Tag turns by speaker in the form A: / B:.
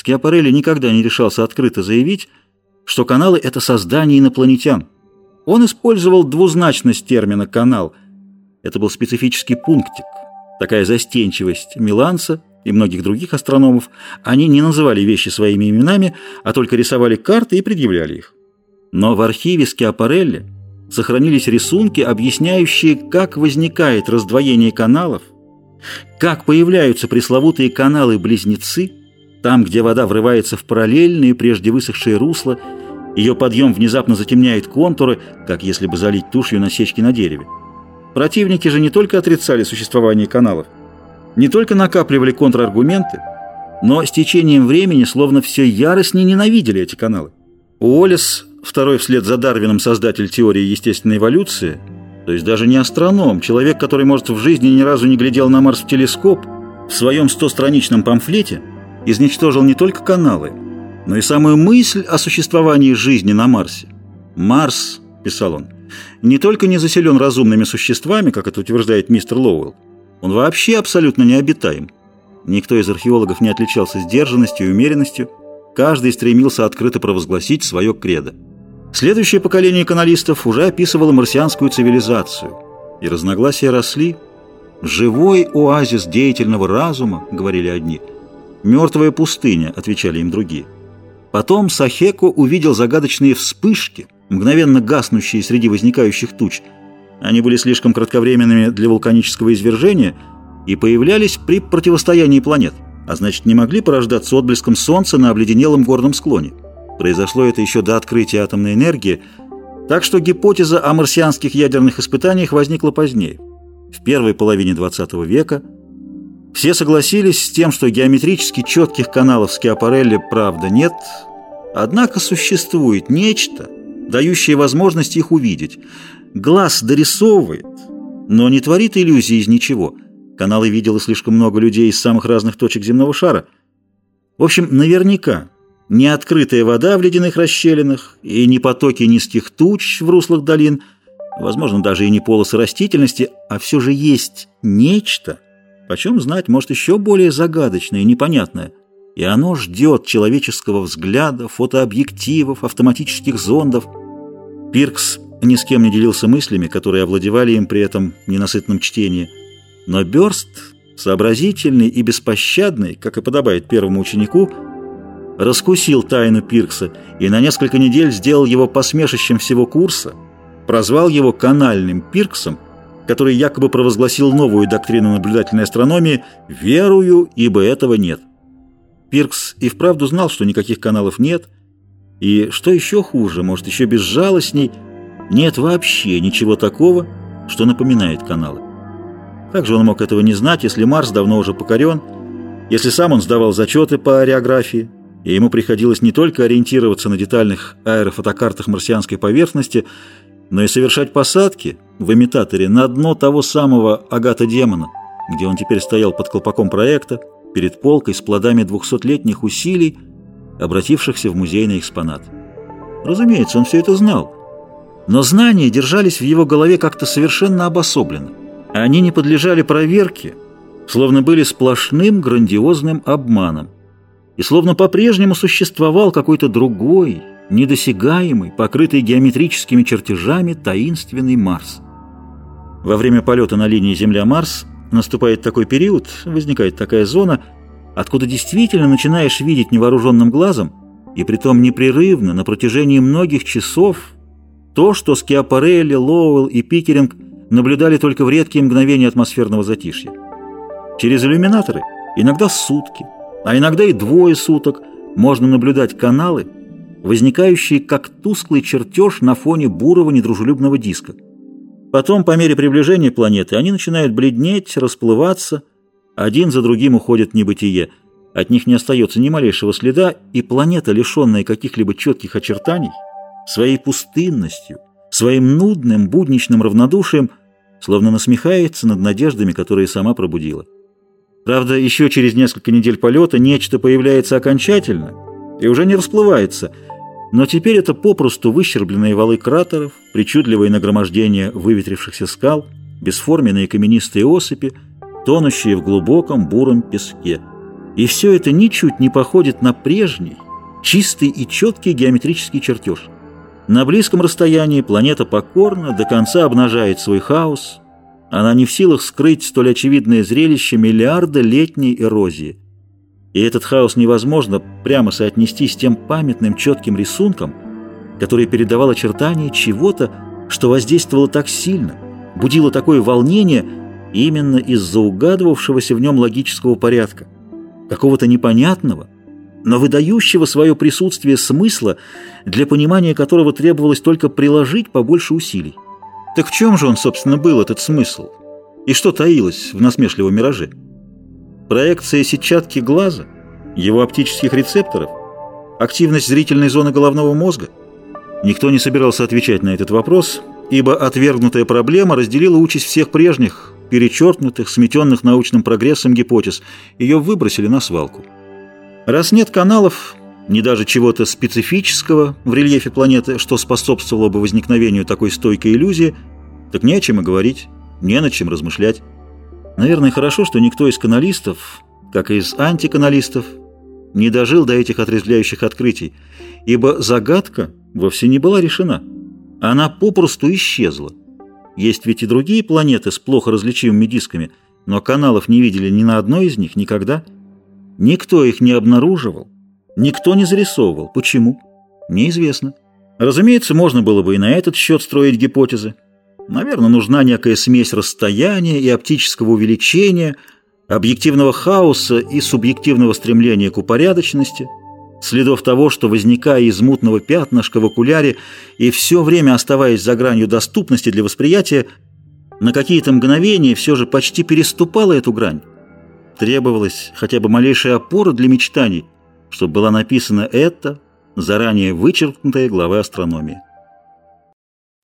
A: Скиапарелли никогда не решался открыто заявить, что каналы — это создание инопланетян. Он использовал двузначность термина «канал». Это был специфический пунктик, такая застенчивость Миланца и многих других астрономов. Они не называли вещи своими именами, а только рисовали карты и предъявляли их. Но в архиве Скиапарелли сохранились рисунки, объясняющие, как возникает раздвоение каналов, как появляются пресловутые каналы-близнецы, там, где вода врывается в параллельные, прежде высохшие русла, ее подъем внезапно затемняет контуры, как если бы залить тушью насечки на дереве. Противники же не только отрицали существование каналов, не только накапливали контраргументы, но с течением времени словно все яростнее ненавидели эти каналы. Уоллес, второй вслед за Дарвином создатель теории естественной эволюции, то есть даже не астроном, человек, который, может, в жизни ни разу не глядел на Марс в телескоп, в своем стостраничном памфлете изничтожил не только каналы, но и самую мысль о существовании жизни на Марсе. «Марс», — писал он, — «не только не заселен разумными существами, как это утверждает мистер Лоуэлл, он вообще абсолютно необитаем. Никто из археологов не отличался сдержанностью и умеренностью, каждый стремился открыто провозгласить свое кредо. Следующее поколение каналистов уже описывало марсианскую цивилизацию, и разногласия росли. «Живой оазис деятельного разума», — говорили одни, «мертвая пустыня», — отвечали им другие. Потом Сахеко увидел загадочные вспышки, мгновенно гаснущие среди возникающих туч. Они были слишком кратковременными для вулканического извержения и появлялись при противостоянии планет, а значит не могли порождаться отблеском Солнца на обледенелом горном склоне. Произошло это еще до открытия атомной энергии, так что гипотеза о марсианских ядерных испытаниях возникла позднее, в первой половине XX века. Все согласились с тем, что геометрически четких каналов Скиапарелли правда нет, однако существует нечто, дающее возможность их увидеть. Глаз дорисовывает, но не творит иллюзий из ничего. Каналы видело слишком много людей из самых разных точек земного шара. В общем, наверняка не открытая вода в ледяных расщелинах и не потоки низких туч в руслах долин, возможно, даже и не полосы растительности, а все же есть нечто, почем знать, может, еще более загадочное и непонятное, и оно ждет человеческого взгляда, фотообъективов, автоматических зондов. Пиркс ни с кем не делился мыслями, которые овладевали им при этом ненасытном чтении, но Бёрст, сообразительный и беспощадный, как и подобает первому ученику, раскусил тайну Пиркса и на несколько недель сделал его посмешищем всего курса, прозвал его канальным Пирксом, который якобы провозгласил новую доктрину наблюдательной астрономии «Верую, ибо этого нет». Пиркс и вправду знал, что никаких каналов нет, и, что еще хуже, может, еще безжалостней, нет вообще ничего такого, что напоминает каналы. Как же он мог этого не знать, если Марс давно уже покорен, если сам он сдавал зачеты по аэрографии, и ему приходилось не только ориентироваться на детальных аэрофотокартах марсианской поверхности, но и совершать посадки в имитаторе на дно того самого агата-демона, где он теперь стоял под колпаком проекта, перед полкой с плодами двухсотлетних усилий, обратившихся в музейный экспонат. Разумеется, он все это знал, но знания держались в его голове как-то совершенно обособленно. Они не подлежали проверке, словно были сплошным грандиозным обманом и словно по-прежнему существовал какой-то другой, недосягаемый, покрытый геометрическими чертежами таинственный Марс. Во время полета на линии Земля-Марс наступает такой период, возникает такая зона, откуда действительно начинаешь видеть невооруженным глазом, и притом непрерывно на протяжении многих часов, то, что Скиапарелли, Лоуэлл и Пикеринг наблюдали только в редкие мгновения атмосферного затишья. Через иллюминаторы иногда сутки – а иногда и двое суток можно наблюдать каналы, возникающие как тусклый чертеж на фоне бурого недружелюбного диска. Потом, по мере приближения планеты, они начинают бледнеть, расплываться, один за другим уходят в небытие. От них не остается ни малейшего следа, и планета, лишенная каких-либо четких очертаний, своей пустынностью, своим нудным будничным равнодушием, словно насмехается над надеждами, которые сама пробудила. Правда, еще через несколько недель полета нечто появляется окончательно и уже не расплывается, но теперь это попросту выщербленные валы кратеров, причудливые нагромождения выветрившихся скал, бесформенные каменистые осыпи, тонущие в глубоком буром песке. И все это ничуть не походит на прежний, чистый и четкий геометрический чертеж. На близком расстоянии планета покорно до конца обнажает свой хаос. Она не в силах скрыть столь очевидное зрелище миллиарда летней эрозии. И этот хаос невозможно прямо соотнести с тем памятным четким рисунком, который передавал очертания чего-то, что воздействовало так сильно, будило такое волнение именно из-за угадывавшегося в нем логического порядка, какого-то непонятного, но выдающего свое присутствие смысла, для понимания которого требовалось только приложить побольше усилий. Так в чем же он, собственно, был, этот смысл? И что таилось в насмешливом мираже? Проекция сетчатки глаза, его оптических рецепторов, активность зрительной зоны головного мозга? Никто не собирался отвечать на этот вопрос, ибо отвергнутая проблема разделила участь всех прежних, перечеркнутых, сметенных научным прогрессом гипотез. Ее выбросили на свалку. Раз нет каналов, ни даже чего-то специфического в рельефе планеты, что способствовало бы возникновению такой стойкой иллюзии, так не о чем и говорить, не над чем размышлять. Наверное, хорошо, что никто из каналистов, как и из антиканалистов, не дожил до этих отрезвляющих открытий, ибо загадка вовсе не была решена. Она попросту исчезла. Есть ведь и другие планеты с плохо различимыми дисками, но каналов не видели ни на одной из них никогда. Никто их не обнаруживал, никто не зарисовывал. Почему? Неизвестно. Разумеется, можно было бы и на этот счет строить гипотезы. Наверное, нужна некая смесь расстояния и оптического увеличения, объективного хаоса и субъективного стремления к упорядоченности – следов того, что, возникая из мутного пятнышка в окуляре и все время оставаясь за гранью доступности для восприятия, на какие-то мгновения все же почти переступала эту грань. Требовалась хотя бы малейшая опора для мечтаний, чтобы была написана эта, заранее вычеркнутая глава астрономии.